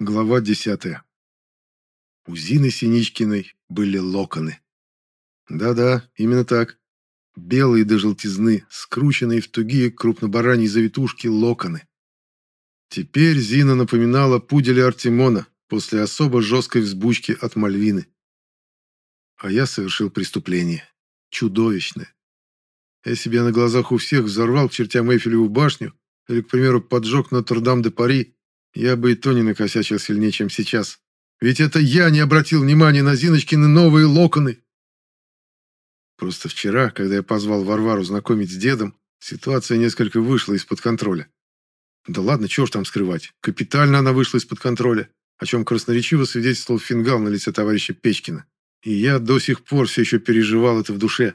Глава десятая. У Зины Синичкиной были локоны. Да-да, именно так. Белые до желтизны, скрученные в тугие крупнобараньи завитушки локоны. Теперь Зина напоминала пуделя Артемона после особо жесткой взбучки от Мальвины. А я совершил преступление. Чудовищное. Я на глазах у всех взорвал чертям Эйфелеву башню или, к примеру, поджег Нотр-Дам-де-Пари, я бы и то не накосячил сильнее, чем сейчас. Ведь это я не обратил внимания на Зиночкины новые локоны. Просто вчера, когда я позвал Варвару знакомить с дедом, ситуация несколько вышла из-под контроля. Да ладно, чего ж там скрывать. Капитально она вышла из-под контроля, о чем красноречиво свидетельствовал фингал на лице товарища Печкина. И я до сих пор все еще переживал это в душе.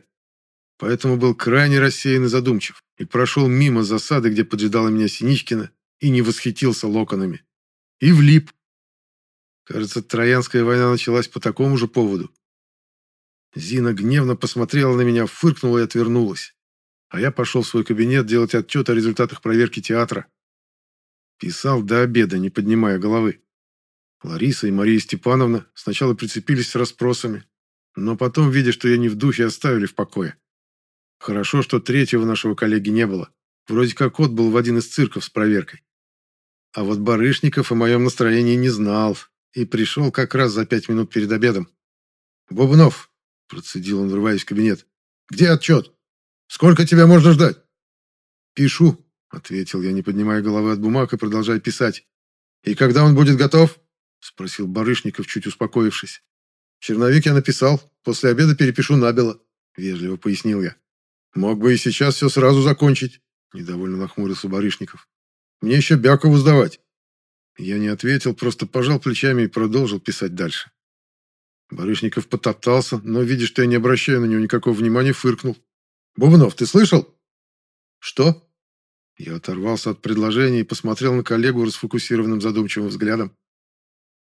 Поэтому был крайне рассеян и задумчив, и прошел мимо засады, где поджидала меня Синичкина, и не восхитился локонами. И влип. Кажется, Троянская война началась по такому же поводу. Зина гневно посмотрела на меня, фыркнула и отвернулась. А я пошел в свой кабинет делать отчет о результатах проверки театра. Писал до обеда, не поднимая головы. Лариса и Мария Степановна сначала прицепились с расспросами, но потом, видя, что я не в духе, оставили в покое. Хорошо, что третьего нашего коллеги не было. Вроде как отбыл в один из цирков с проверкой. А вот Барышников о моем настроении не знал и пришел как раз за пять минут перед обедом. «Бубнов», – процедил он, врываясь в кабинет, – «где отчет? Сколько тебя можно ждать?» «Пишу», – ответил я, не поднимая головы от бумаг и продолжая писать. «И когда он будет готов?» – спросил Барышников, чуть успокоившись. «Черновик я написал. После обеда перепишу набело», – вежливо пояснил я. «Мог бы и сейчас все сразу закончить», – недовольно нахмурился Барышников. Мне еще Бякову сдавать». Я не ответил, просто пожал плечами и продолжил писать дальше. Барышников потоптался, но, видя, что я не обращаю на него никакого внимания, фыркнул. «Бубнов, ты слышал?» «Что?» Я оторвался от предложения и посмотрел на коллегу расфокусированным задумчивым взглядом.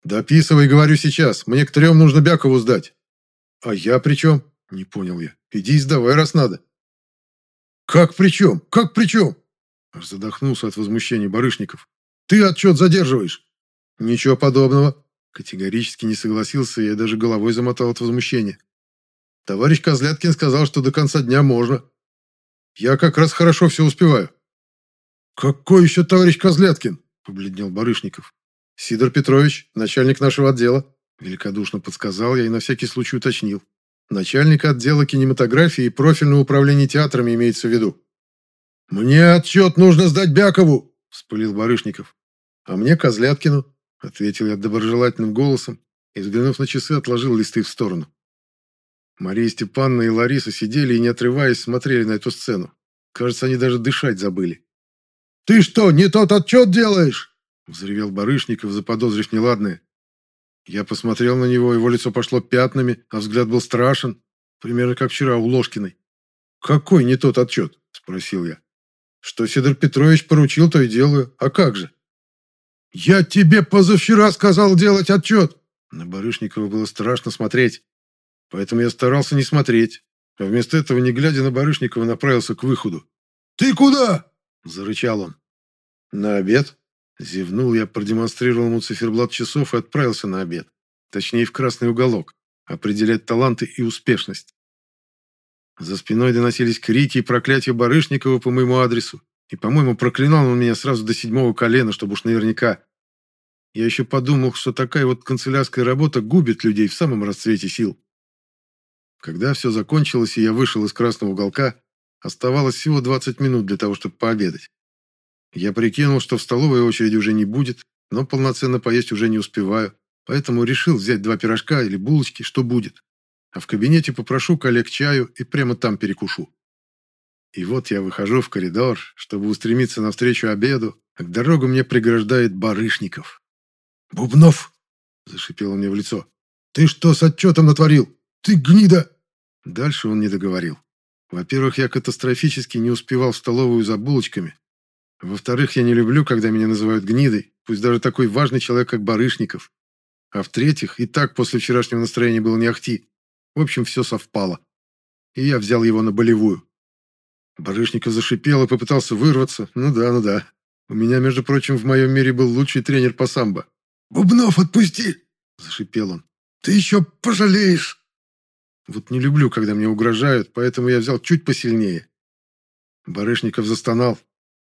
«Дописывай, говорю сейчас. Мне к трем нужно Бякову сдать». «А я при чем?» Не понял я. «Иди сдавай, раз надо». «Как при чем? Как при чем?» Аж задохнулся от возмущения Барышников. «Ты отчет задерживаешь!» «Ничего подобного!» Категорически не согласился я даже головой замотал от возмущения. «Товарищ Козляткин сказал, что до конца дня можно. Я как раз хорошо все успеваю». «Какой еще товарищ Козляткин?» – побледнел Барышников. «Сидор Петрович, начальник нашего отдела», – великодушно подсказал я и на всякий случай уточнил. «Начальник отдела кинематографии и профильного управления театрами имеется в виду». «Мне отчет нужно сдать Бякову!» – вспылил Барышников. «А мне Козляткину», – ответил я доброжелательным голосом и, взглянув на часы, отложил листы в сторону. Мария Степановна и Лариса сидели и, не отрываясь, смотрели на эту сцену. Кажется, они даже дышать забыли. «Ты что, не тот отчет делаешь?» – взревел Барышников, заподозрив неладное. Я посмотрел на него, его лицо пошло пятнами, а взгляд был страшен, примерно как вчера у Ложкиной. «Какой не тот отчет?» – спросил я. Что Сидор Петрович поручил, то и делаю. А как же? Я тебе позавчера сказал делать отчет. На Барышникова было страшно смотреть. Поэтому я старался не смотреть. А вместо этого, не глядя на Барышникова, направился к выходу. «Ты куда?» – зарычал он. «На обед?» Зевнул я, продемонстрировал ему циферблат часов и отправился на обед. Точнее, в красный уголок. Определять таланты и успешность. За спиной доносились крики и проклятия Барышникова по моему адресу. И, по-моему, проклинал он меня сразу до седьмого колена, чтобы уж наверняка. Я еще подумал, что такая вот канцелярская работа губит людей в самом расцвете сил. Когда все закончилось, и я вышел из красного уголка, оставалось всего 20 минут для того, чтобы пообедать. Я прикинул, что в столовой очереди уже не будет, но полноценно поесть уже не успеваю, поэтому решил взять два пирожка или булочки, что будет а в кабинете попрошу коллег чаю и прямо там перекушу. И вот я выхожу в коридор, чтобы устремиться навстречу обеду, а к дорогу мне преграждает Барышников. «Бубнов!» – зашипел мне в лицо. «Ты что с отчетом натворил? Ты гнида!» Дальше он не договорил. Во-первых, я катастрофически не успевал в столовую за булочками. Во-вторых, я не люблю, когда меня называют гнидой, пусть даже такой важный человек, как Барышников. А в-третьих, и так после вчерашнего настроения было не ахти. В общем, все совпало. И я взял его на болевую. Барышников зашипел и попытался вырваться. Ну да, ну да. У меня, между прочим, в моем мире был лучший тренер по самбо. «Бубнов, отпусти!» – зашипел он. «Ты еще пожалеешь!» Вот не люблю, когда мне угрожают, поэтому я взял чуть посильнее. Барышников застонал.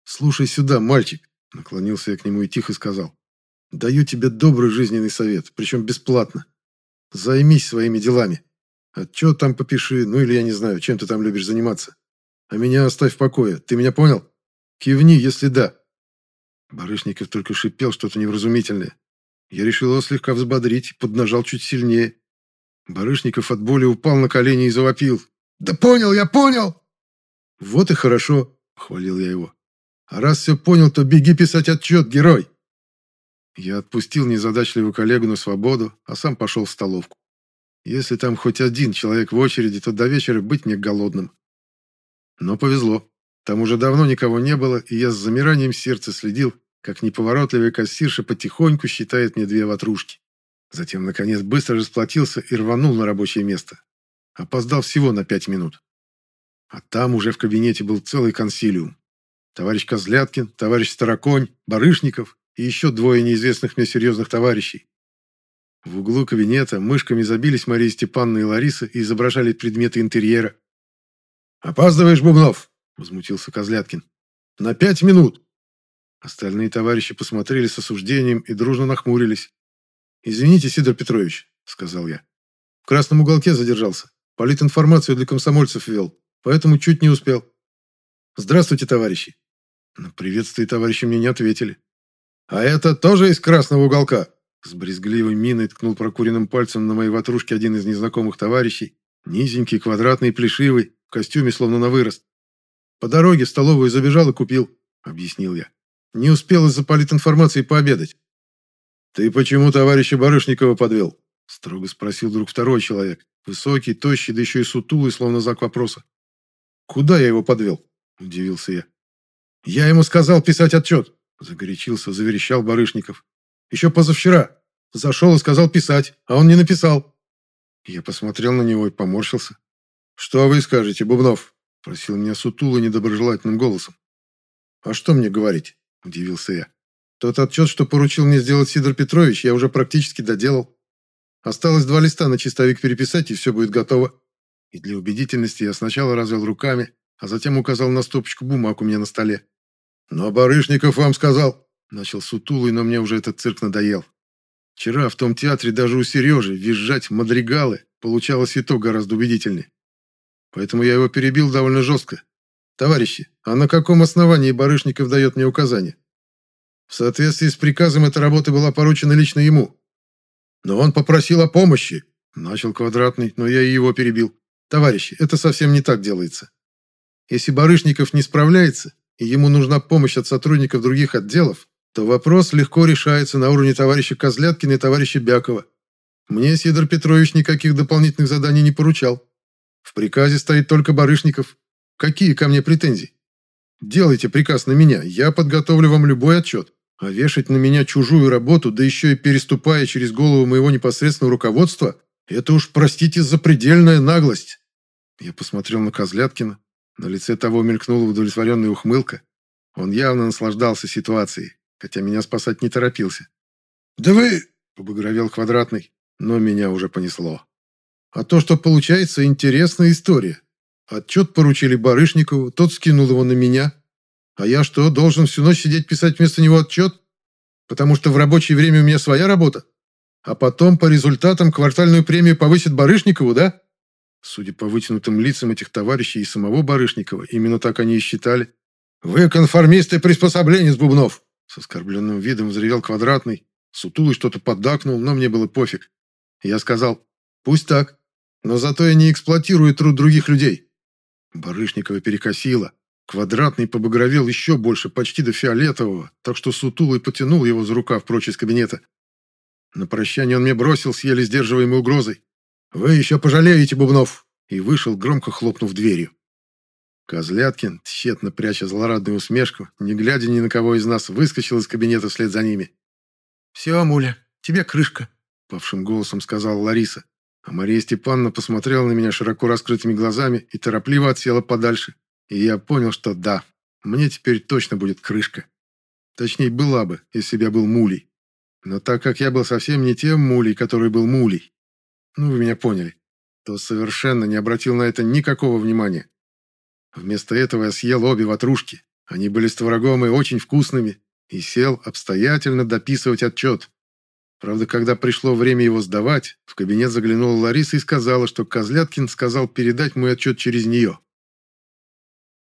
«Слушай сюда, мальчик!» – наклонился я к нему и тихо сказал. «Даю тебе добрый жизненный совет, причем бесплатно. Займись своими делами. Отчет там попиши, ну или я не знаю, чем ты там любишь заниматься. А меня оставь в покое, ты меня понял? Кивни, если да». Барышников только шипел что-то невразумительное. Я решил его слегка взбодрить, поднажал чуть сильнее. Барышников от боли упал на колени и завопил. «Да понял, я понял!» «Вот и хорошо», — похвалил я его. «А раз все понял, то беги писать отчет, герой!» Я отпустил незадачливую коллегу на свободу, а сам пошел в столовку. Если там хоть один человек в очереди, то до вечера быть мне голодным. Но повезло. Там уже давно никого не было, и я с замиранием сердца следил, как неповоротливая кассирша потихоньку считает мне две ватрушки. Затем, наконец, быстро расплатился и рванул на рабочее место. Опоздал всего на пять минут. А там уже в кабинете был целый консилиум. Товарищ Козляткин, товарищ Староконь, Барышников и еще двое неизвестных мне серьезных товарищей. В углу кабинета мышками забились Мария Степановна и Лариса и изображали предметы интерьера. «Опаздываешь, Бубнов!» – возмутился Козляткин. «На пять минут!» Остальные товарищи посмотрели с осуждением и дружно нахмурились. «Извините, Сидор Петрович», — сказал я. «В красном уголке задержался. Политинформацию для комсомольцев вел, поэтому чуть не успел. Здравствуйте, товарищи». На приветствие товарищи мне не ответили. «А это тоже из красного уголка?» С брезгливой миной ткнул прокуренным пальцем на моей ватрушке один из незнакомых товарищей. Низенький, квадратный, плешивый, в костюме словно на вырост. «По дороге столовую забежал и купил», — объяснил я. Не успел из-за политинформации пообедать. «Ты почему товарища Барышникова подвел?» Строго спросил вдруг второй человек. Высокий, тощий, да еще и сутулый, словно знак вопроса. «Куда я его подвел?» Удивился я. «Я ему сказал писать отчет!» Загорячился, заверещал Барышников. «Еще позавчера. Зашел и сказал писать, а он не написал». Я посмотрел на него и поморщился. «Что вы скажете, Бубнов?» Просил меня сутулый недоброжелательным голосом. «А что мне говорить?» – удивился я. «Тот отчет, что поручил мне сделать Сидор Петрович, я уже практически доделал. Осталось два листа на чистовик переписать, и все будет готово». И для убедительности я сначала развел руками, а затем указал на стопочку бумаг у меня на столе. «Но Барышников вам сказал...» Начал сутулый, но мне уже этот цирк надоел. Вчера в том театре даже у Сережи визжать мадригалы получалось и то гораздо убедительнее. Поэтому я его перебил довольно жестко, Товарищи, а на каком основании Барышников дает мне указания? В соответствии с приказом эта работа была поручена лично ему. Но он попросил о помощи. Начал Квадратный, но я и его перебил. Товарищи, это совсем не так делается. Если Барышников не справляется, и ему нужна помощь от сотрудников других отделов, то вопрос легко решается на уровне товарища Козляткина и товарища Бякова. Мне Сидор Петрович никаких дополнительных заданий не поручал. В приказе стоит только Барышников, Какие ко мне претензии? Делайте приказ на меня, я подготовлю вам любой отчет. А вешать на меня чужую работу, да еще и переступая через голову моего непосредственного руководства, это уж, простите, запредельная наглость. Я посмотрел на Козляткина. На лице того мелькнула удовлетворенная ухмылка. Он явно наслаждался ситуацией, хотя меня спасать не торопился. «Да вы...» — побагровел Квадратный, но меня уже понесло. «А то, что получается, интересная история. Отчет поручили Барышникову, тот скинул его на меня. А я что, должен всю ночь сидеть писать вместо него отчет? Потому что в рабочее время у меня своя работа? А потом по результатам квартальную премию повысит Барышникову, да? Судя по вытянутым лицам этих товарищей и самого Барышникова, именно так они и считали. «Вы конформисты приспособленец, Бубнов!» С оскорбленным видом взревел Квадратный. Сутулый что-то поддакнул, но мне было пофиг. Я сказал, «Пусть так, но зато я не эксплуатирую труд других людей. Барышникова перекосило. Квадратный побагровел еще больше, почти до фиолетового, так что сутулый потянул его за рукав прочь из кабинета. На прощание он мне бросил с еле сдерживаемой угрозой. «Вы еще пожалеете, Бубнов!» и вышел, громко хлопнув дверью. Козляткин, тщетно пряча злорадную усмешку, не глядя ни на кого из нас, выскочил из кабинета вслед за ними. «Все, Муля, тебе крышка», — павшим голосом сказала Лариса. А Мария Степановна посмотрела на меня широко раскрытыми глазами и торопливо отсела подальше. И я понял, что да, мне теперь точно будет крышка. Точнее, была бы, если бы я был мулей. Но так как я был совсем не тем мулей, который был мулей, ну, вы меня поняли, то совершенно не обратил на это никакого внимания. Вместо этого я съел обе ватрушки. Они были с творогом и очень вкусными, и сел обстоятельно дописывать отчет. Правда, когда пришло время его сдавать, в кабинет заглянула Лариса и сказала, что Козляткин сказал передать мой отчет через нее.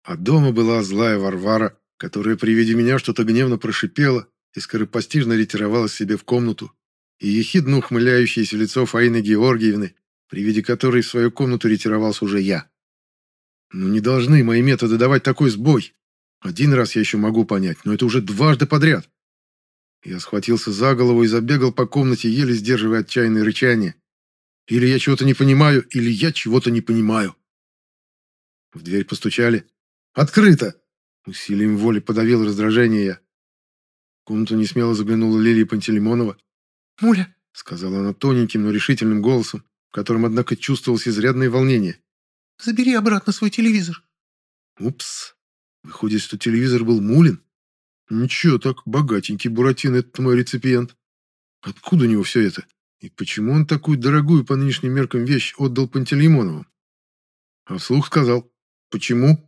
А дома была злая Варвара, которая при виде меня что-то гневно прошипела и скоропостижно ретировалась себе в комнату, и ехидно ухмыляющееся лицо Фаины Георгиевны, при виде которой в свою комнату ретировался уже я. Но «Ну, не должны мои методы давать такой сбой. Один раз я еще могу понять, но это уже дважды подряд. Я схватился за голову и забегал по комнате, еле сдерживая отчаянное рычание. Или я чего-то не понимаю, или я чего-то не понимаю. В дверь постучали. «Открыто!» Усилием воли подавил раздражение я. В комнату несмело заглянула Лилия Пантелеймонова. «Муля!» — сказала она тоненьким, но решительным голосом, в котором, однако, чувствовалось изрядное волнение. «Забери обратно свой телевизор». «Упс. Выходит, что телевизор был Мулин?» Ничего так, богатенький Буратино этот мой реципиент. Откуда у него все это? И почему он такую дорогую по нынешним меркам вещь отдал Пантелеймонову? А вслух сказал. Почему?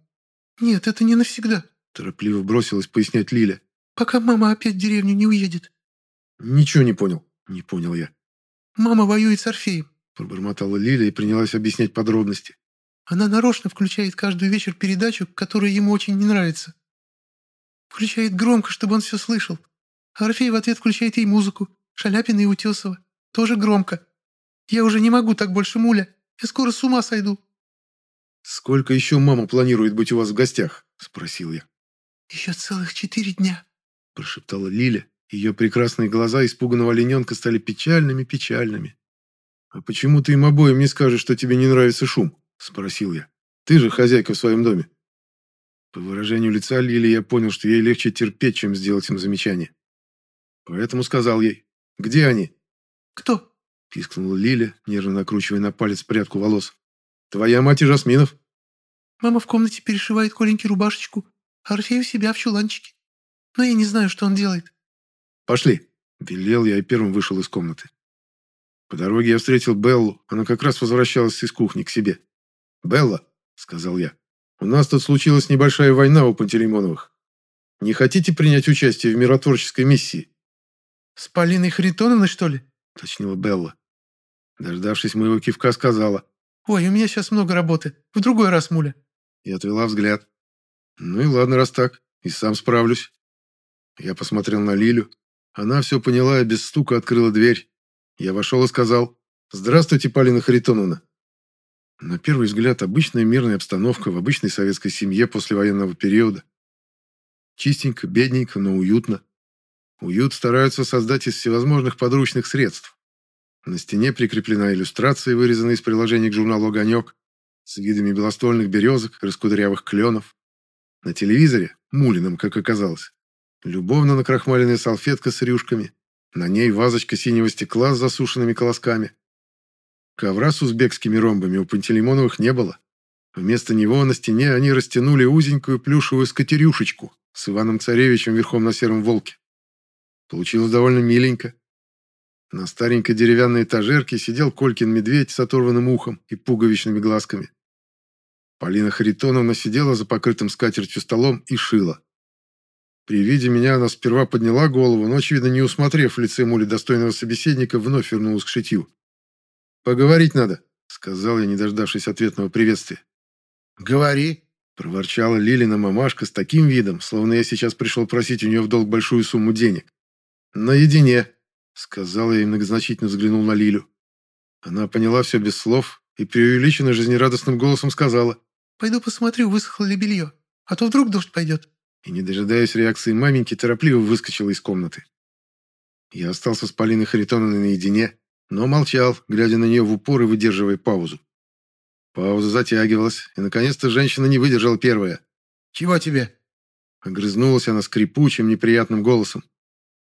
Нет, это не навсегда. Торопливо бросилась пояснять Лиля. Пока мама опять в деревню не уедет. Ничего не понял. Не понял я. Мама воюет с Орфеем. Пробормотала Лиля и принялась объяснять подробности. Она нарочно включает каждый вечер передачу, которая ему очень не нравится. Включает громко, чтобы он все слышал. А Орфей в ответ включает ей музыку. Шаляпина и Утесова. Тоже громко. Я уже не могу так больше, Муля. Я скоро с ума сойду. «Сколько еще мама планирует быть у вас в гостях?» – спросил я. «Еще целых четыре дня», – прошептала Лиля. Ее прекрасные глаза испуганного олененка стали печальными-печальными. «А почему ты им обоим не скажешь, что тебе не нравится шум?» – спросил я. «Ты же хозяйка в своем доме». По выражению лица Лили я понял, что ей легче терпеть, чем сделать им замечание. Поэтому сказал ей, «Где они?» «Кто?» – пискнула Лиля, нервно накручивая на палец прядку волос. «Твоя мать и Жасминов». «Мама в комнате перешивает Коленьке рубашечку, а Орфей у себя в чуланчике. Но я не знаю, что он делает». «Пошли», – велел я и первым вышел из комнаты. По дороге я встретил Беллу, она как раз возвращалась из кухни к себе. «Белла», – сказал я, у нас тут случилась небольшая война у Пантелеймоновых. Не хотите принять участие в миротворческой миссии?» «С Полиной Харитоновной, что ли?» – уточнила Белла. Дождавшись моего кивка, сказала. «Ой, у меня сейчас много работы. В другой раз, Муля». И отвела взгляд. «Ну и ладно, раз так. И сам справлюсь». Я посмотрел на Лилю. Она все поняла и без стука открыла дверь. Я вошел и сказал. «Здравствуйте, Полина Харитоновна». На первый взгляд, обычная мирная обстановка в обычной советской семье послевоенного периода. Чистенько, бедненько, но уютно. Уют стараются создать из всевозможных подручных средств. На стене прикреплена иллюстрация, вырезанная из приложения к журналу «Огонек», с видами белоствольных березок, раскудрявых кленов. На телевизоре, мулином, как оказалось, любовно накрахмаленная салфетка с рюшками, на ней вазочка синего стекла с засушенными колосками, Ковра с узбекскими ромбами у Пантелеймоновых не было. Вместо него на стене они растянули узенькую плюшевую скатерюшечку с Иваном Царевичем верхом на сером волке. Получилось довольно миленько. На старенькой деревянной этажерке сидел Колькин медведь с оторванным ухом и пуговичными глазками. Полина Харитоновна сидела за покрытым скатертью столом и шила. При виде меня она сперва подняла голову, но, очевидно, не усмотрев в лице мули достойного собеседника, вновь вернулась к шитью. «Поговорить надо», — сказал я, не дождавшись ответного приветствия. «Говори», — проворчала Лилина мамашка с таким видом, словно я сейчас пришел просить у нее в долг большую сумму денег. «Наедине», — сказал я и многозначительно взглянул на Лилю. Она поняла все без слов и преувеличенно жизнерадостным голосом сказала. «Пойду посмотрю, высохло ли белье, а то вдруг дождь пойдет». И, не дожидаясь реакции маменьки, торопливо выскочила из комнаты. Я остался с Полиной Харитоновной наедине, но молчал, глядя на нее в упор и выдерживая паузу. Пауза затягивалась, и наконец-то женщина не выдержала первая. «Чего тебе?» Огрызнулась она скрипучим, неприятным голосом.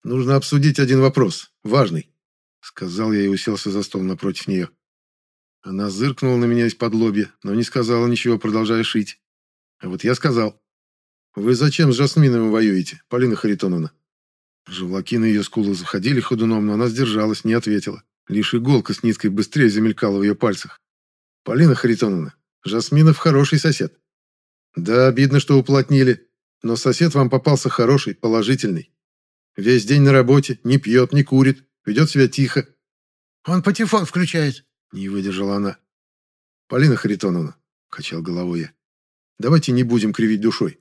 «Нужно обсудить один вопрос, важный», — сказал я и уселся за стол напротив нее. Она зыркнула на меня из-под лобья, но не сказала ничего, продолжая шить. А вот я сказал. «Вы зачем с Жасминовым воюете, Полина Харитоновна?» Живлаки на ее скулах заходили ходуном, но она сдержалась, не ответила. Лишь иголка с ниткой быстрее замелькала в ее пальцах. «Полина Харитоновна, Жасминов хороший сосед. Да, обидно, что уплотнили, но сосед вам попался хороший, положительный. Весь день на работе, не пьет, не курит, ведет себя тихо. Он патефон включает. Не выдержала она. Полина Харитоновна, качал головой я. Давайте не будем кривить душой.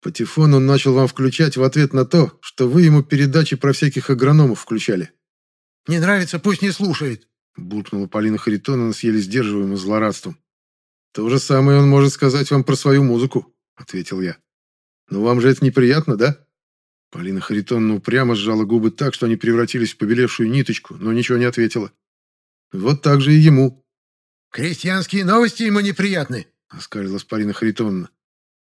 Патефон он начал вам включать в ответ на то, что вы ему передачи про всяких агрономов включали. «Не нравится, пусть не слушает», – буркнула Полина Харитоновна с еле сдерживаемым злорадством. «То же самое он может сказать вам про свою музыку», – ответил я. «Но вам же это неприятно, да?» Полина Харитоновна упрямо сжала губы так, что они превратились в побелевшую ниточку, но ничего не ответила. «Вот так же и ему». «Крестьянские новости ему неприятны», — оскалилась Полина Харитоновна.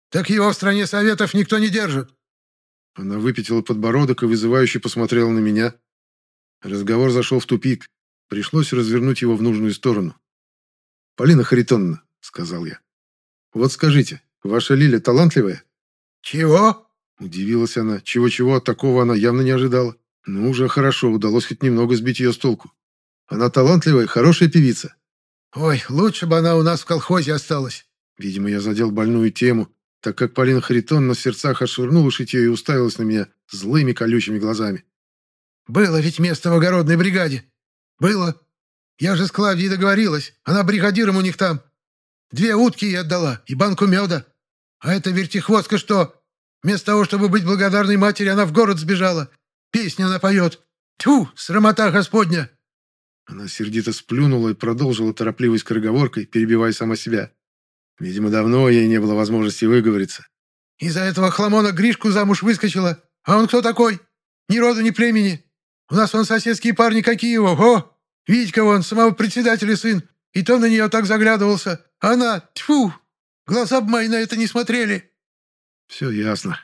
«Так его в стране советов никто не держит». Она выпятила подбородок и вызывающе посмотрела на меня. Разговор зашел в тупик. Пришлось развернуть его в нужную сторону. «Полина Харитоновна», — сказал я, — «вот скажите, ваша Лиля талантливая?» «Чего?» Удивилась она. Чего-чего, от такого она явно не ожидала. Ну, уже хорошо, удалось хоть немного сбить ее с толку. Она талантливая, хорошая певица. Ой, лучше бы она у нас в колхозе осталась. Видимо, я задел больную тему, так как Полина Харитонна в сердцах отшвырнула шитье и уставилась на меня злыми колючими глазами. «Было ведь место в огородной бригаде. Было. Я же с Клавдией договорилась. Она бригадиром у них там. Две утки ей отдала и банку меда. А эта вертихвостка что, Вместо того, чтобы быть благодарной матери, она в город сбежала. Песню она поет. Тьфу, срамота Господня!» Она сердито сплюнула и продолжила торопливой скороговоркой, перебивая сама себя. Видимо, давно ей не было возможности выговориться. «Из-за этого хламона Гришку замуж выскочила. А он кто такой? Ни рода, ни племени. У нас он соседские парни какие его. О! Витька вон, самого председателя сын. И то на нее так заглядывался. А она, тьфу, глаза бы мои на это не смотрели. Все ясно.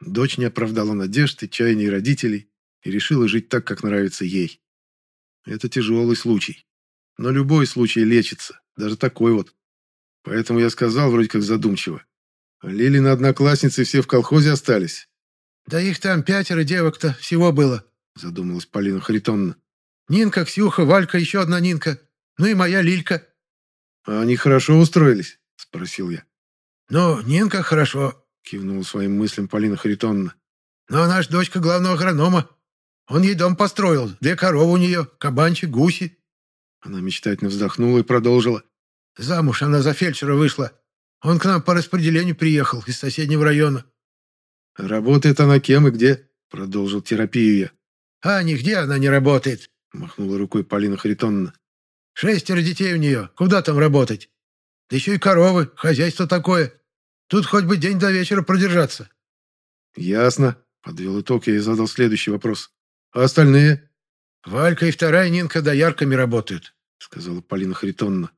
Дочь не оправдала надежд и чаяний родителей и решила жить так, как нравится ей. Это тяжелый случай. Но любой случай лечится, даже такой вот. Поэтому я сказал вроде как задумчиво. Лилины одноклассницы все в колхозе остались. «Да их там пятеро девок-то всего было», — задумалась Полина Харитонна. «Нинка, Ксюха, Валька, еще одна Нинка. Ну и моя Лилька». «А они хорошо устроились?» — спросил я. «Ну, Нинка хорошо, Кивнула своим мыслям Полина Харитонна. «Но наша дочка главного агронома. Он ей дом построил, две коровы у нее, кабанчик, гуси». Она мечтательно вздохнула и продолжила. «Замуж она за фельдшера вышла. Он к нам по распределению приехал из соседнего района». «Работает она кем и где?» Продолжил терапию я. «А нигде она не работает», махнула рукой Полина Харитонна. «Шестеро детей у нее. Куда там работать? Да еще и коровы, хозяйство такое. Тут хоть бы день до вечера продержаться». «Ясно», — подвел итог я и задал следующий вопрос. «А остальные?» «Валька и вторая Нинка доярками работают», — сказала Полина Харитонна.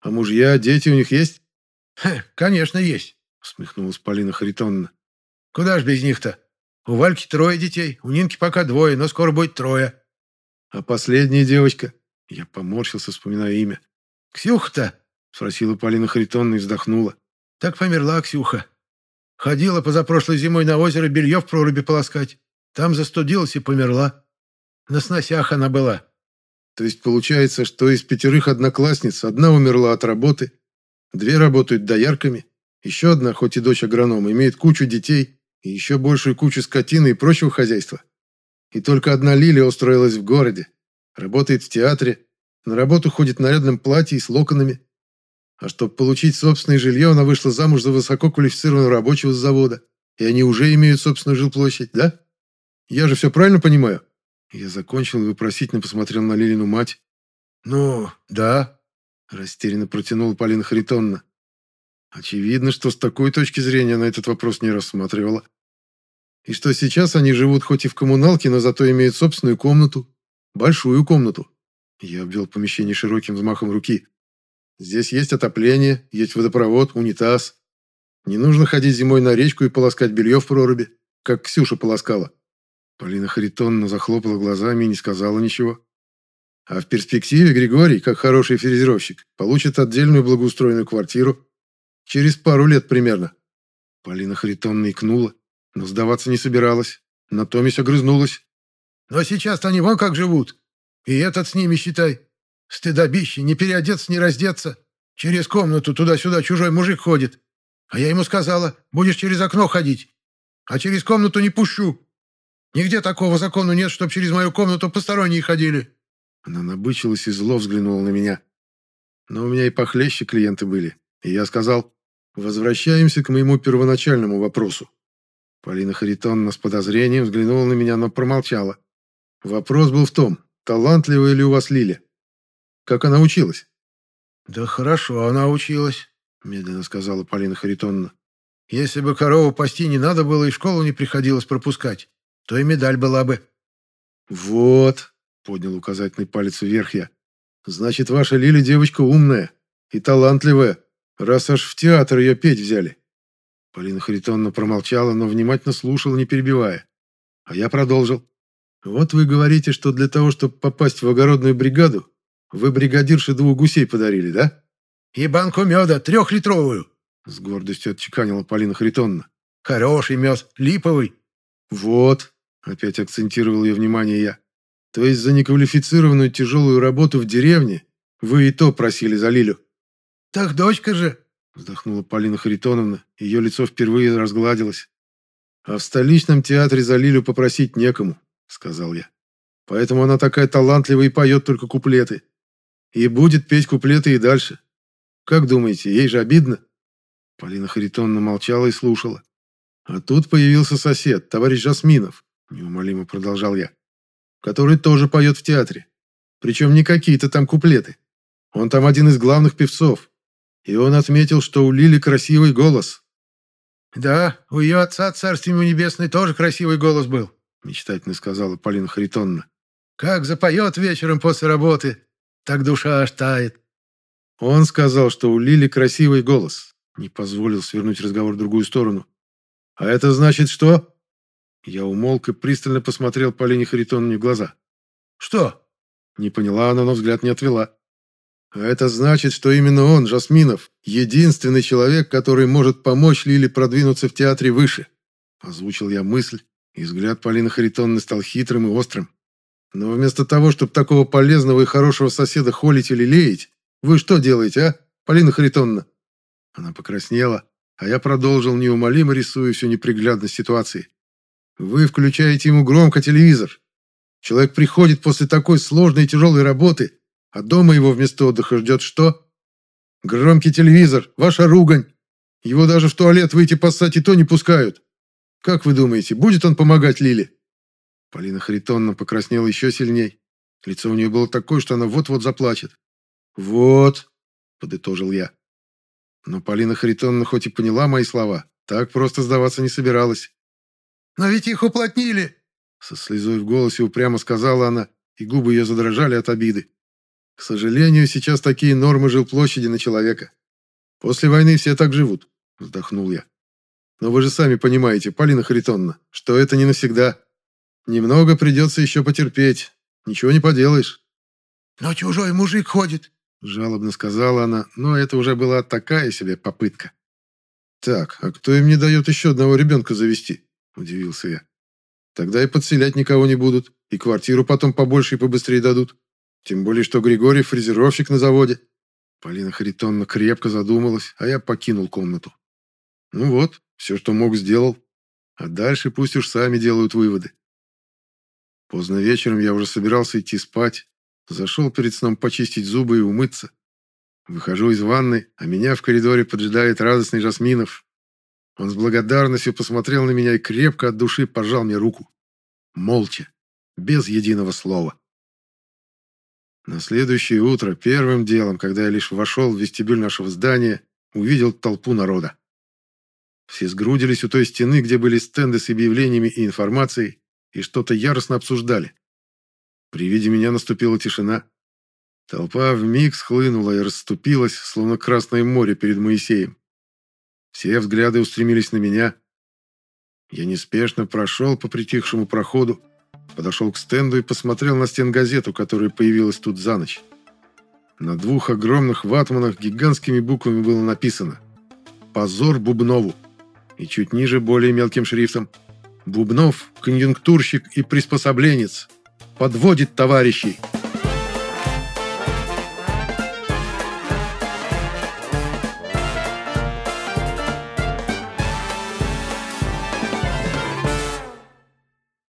«А мужья, дети у них есть?» «Хе, конечно, есть», — усмехнулась Полина Харитонна. «Куда ж без них-то? У Вальки трое детей, у Нинки пока двое, но скоро будет трое». «А последняя девочка?» Я поморщился, вспоминая имя. «Ксюха-то?» — спросила Полина Харитонна и вздохнула. Так померла Ксюха. Ходила позапрошлой зимой на озеро белье в проруби полоскать. Там застудилась и померла. На сносях она была. То есть получается, что из пятерых одноклассниц одна умерла от работы, две работают доярками, еще одна, хоть и дочь агронома, имеет кучу детей и еще большую кучу скотины и прочего хозяйства. И только одна Лилия устроилась в городе, работает в театре, на работу ходит в нарядном платье и с локонами. А чтобы получить собственное жилье, она вышла замуж за высококвалифицированного рабочего с завода. И они уже имеют собственную жилплощадь, да? Я же все правильно понимаю?» Я закончил и вопросительно посмотрел на Лилину мать. «Ну, да», – растерянно протянула Полина Харитонна. Очевидно, что с такой точки зрения она этот вопрос не рассматривала. И что сейчас они живут хоть и в коммуналке, но зато имеют собственную комнату. Большую комнату. Я обвел помещение широким взмахом руки. Здесь есть отопление, есть водопровод, унитаз. Не нужно ходить зимой на речку и полоскать белье в проруби, как Ксюша полоскала. Полина Харитонна захлопала глазами и не сказала ничего. А в перспективе Григорий, как хороший фрезеровщик, получит отдельную благоустроенную квартиру. Через пару лет примерно. Полина Харитонна икнула, но сдаваться не собиралась. На Томись огрызнулась. «Но сейчас-то они вон как живут. И этот с ними, считай. Стыдобище, не переодеться, не раздеться. Через комнату туда-сюда чужой мужик ходит. А я ему сказала, будешь через окно ходить. А через комнату не пущу. Нигде такого закона нет, чтоб через мою комнату посторонние ходили». Она набычилась и зло взглянула на меня. Но у меня и похлеще клиенты были. И я сказал, возвращаемся к моему первоначальному вопросу. Полина Харитонна с подозрением взглянула на меня, но промолчала. Вопрос был в том, талантливая ли у вас Лиля? Как она училась? «Да хорошо она училась», — медленно сказала Полина Харитонна. «Если бы корову пасти не надо было и школу не приходилось пропускать, то и медаль была бы». «Вот», — поднял указательный палец вверх я, «значит, ваша Лиля девочка умная и талантливая, раз аж в театр ее петь взяли». Полина Харитонна промолчала, но внимательно слушала, не перебивая. А я продолжил. «Вот вы говорите, что для того, чтобы попасть в огородную бригаду, вы бригадирше двух гусей подарили, да?» «И банку меда, трехлитровую», — с гордостью отчеканила Полина Харитонна. «Хороший мед, липовый». «Вот», — опять акцентировал ее внимание я. «То есть за неквалифицированную тяжелую работу в деревне вы и то просили за Лилю?» «Так дочка же», — вздохнула Полина Харитоновна. Ее лицо впервые разгладилось. «А в столичном театре за Лилю попросить некому», — сказал я. «Поэтому она такая талантливая и поет только куплеты. И будет петь куплеты и дальше. Как думаете, ей же обидно?» Полина Харитонна молчала и слушала. «А тут появился сосед, товарищ Жасминов», — неумолимо продолжал я, «который тоже поет в театре. Причем не какие-то там куплеты. Он там один из главных певцов. И он отметил, что у Лили красивый голос». «Да, у ее отца, царствие ему небесное, тоже красивый голос был», — мечтательно сказала Полина Харитонна. «Как запоет вечером после работы, так душа аж тает». Он сказал, что у Лили красивый голос. Не позволил свернуть разговор в другую сторону. А это значит что? Я умолк и пристально посмотрел Полине Харитоновне в глаза. Что? Не поняла она, но взгляд не отвела. А это значит, что именно он, Жасминов, единственный человек, который может помочь Лиле продвинуться в театре выше. Озвучил я мысль, и взгляд Полины Харитонны стал хитрым и острым. Но вместо того, чтобы такого полезного и хорошего соседа холить или леять, вы что делаете, а, Полина Харитонна?» Она покраснела, а я продолжил, неумолимо рисуя всю неприглядность ситуации. «Вы включаете ему громко телевизор. Человек приходит после такой сложной и тяжелой работы, а дома его вместо отдыха ждет что? Громкий телевизор, ваша ругань. Его даже в туалет выйти поссать и то не пускают. Как вы думаете, будет он помогать Лиле?» Полина Харитонна покраснела еще сильней. Лицо у нее было такое, что она вот-вот заплачет. «Вот», — подытожил я. Но Полина Харитоновна хоть и поняла мои слова, так просто сдаваться не собиралась. «Но ведь их уплотнили!» Со слезой в голосе упрямо сказала она, и губы ее задрожали от обиды. К сожалению, сейчас такие нормы жилплощади на человека. После войны все так живут, вздохнул я. Но вы же сами понимаете, Полина Харитоновна, что это не навсегда. Немного придется еще потерпеть. Ничего не поделаешь. Но чужой мужик ходит, Жалобно сказала она, но это уже была такая себе попытка. «Так, а кто им не дает еще одного ребенка завести?» – удивился я. «Тогда и подселять никого не будут, и квартиру потом побольше и побыстрее дадут. Тем более, что Григорий фрезеровщик на заводе». Полина Харитонна крепко задумалась, а я покинул комнату. «Ну вот, все, что мог, сделал. А дальше пусть уж сами делают выводы». Поздно вечером я уже собирался идти спать, Зашел перед сном почистить зубы и умыться. Выхожу из ванны, а меня в коридоре поджидает радостный Жасминов. Он с благодарностью посмотрел на меня и крепко от души пожал мне руку. Молча, без единого слова. На следующее утро, первым делом, когда я лишь вошел в вестибюль нашего здания, увидел толпу народа. Все сгрудились у той стены, где были стенды с объявлениями и информацией, и что-то яростно обсуждали. При виде меня наступила тишина. Толпа вмиг схлынула и расступилась, словно Красное море перед Моисеем. Все взгляды устремились на меня. Я неспешно прошел по притихшему проходу, подошел к стенду и посмотрел на стенгазету, которая появилась тут за ночь. На двух огромных ватманах гигантскими буквами было написано «Позор Бубнову» и чуть ниже более мелким шрифтом Бубнов – конъюнктурщик и приспособленец. Подводит товарищей.